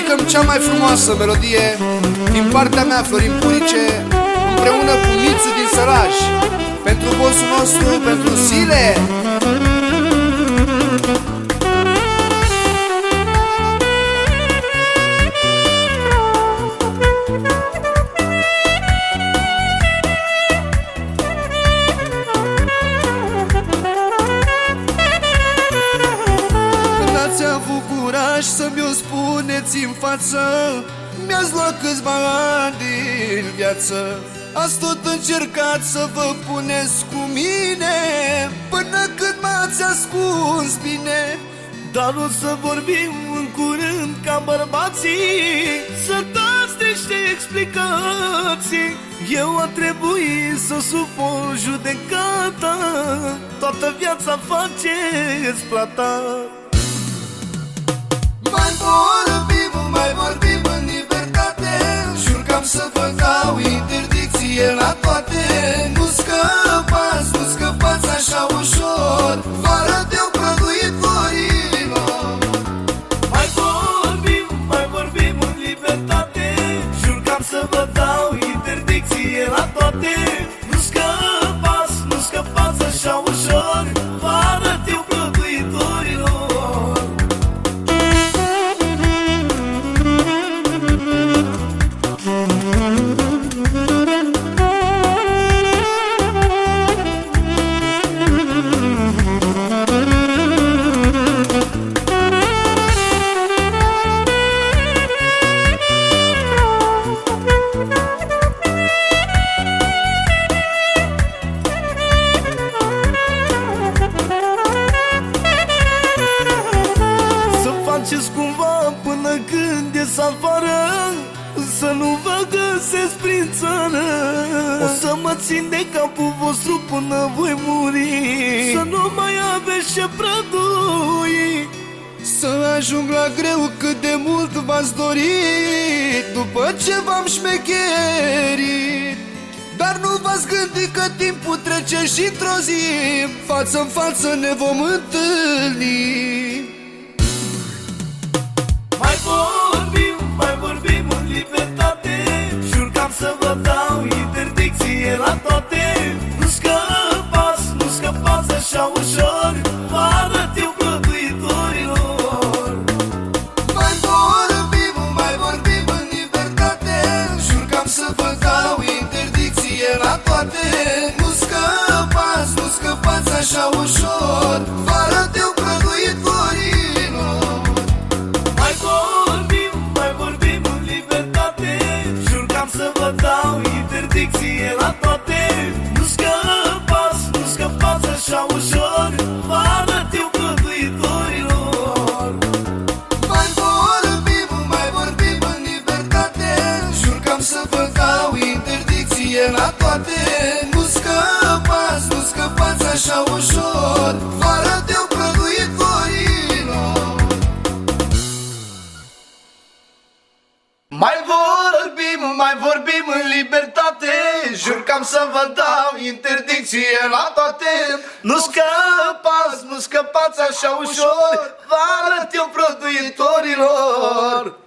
dedicăm cea mai frumoasă melodie din partea mea, Florin Purice, împreună cu Mițu din Săraș, pentru bossul nostru, pentru Sile. Curaj să mi-o spuneți în față. Mi-ați luat câțiva ani din viață. Ați tot încercat să vă puneți cu mine Până când m-ați ascuns bine. Dar o să vorbim în curând ca bărbații. Să dați niște explicații. Eu a trebuit să supun judecata Toată viața faceți plata mai vorbim, cumva până când ies afară Să nu vă găsesc prin țară. O să mă țin de capul vostru până voi muri. Să nu mai aveți ce prădui Să ajung la greu cât de mult v-ați dorit După ce v-am șmecherit dar nu v-ați gândit că timpul trece și într-o zi Față-n față ne vom întâlni așa ușor Vă arăt eu prăduitorilor Mai vorbim, mai vorbim în libertate Jur că am să vă dau interdicție la toate. Nu scăpați, nu scăpați așa ușor Vă arăt eu prăduitorilor Mai vorbim, mai vorbim în libertate Jur că am să vă dau așa ușor. Vă arăt eu prăduitorilor Mai vorbim, mai vorbim în libertate. Jur că am să vă dau interdicție la toate. Nu scăpați, nu scăpați așa ușor. Vă arăt eu prăduitorilor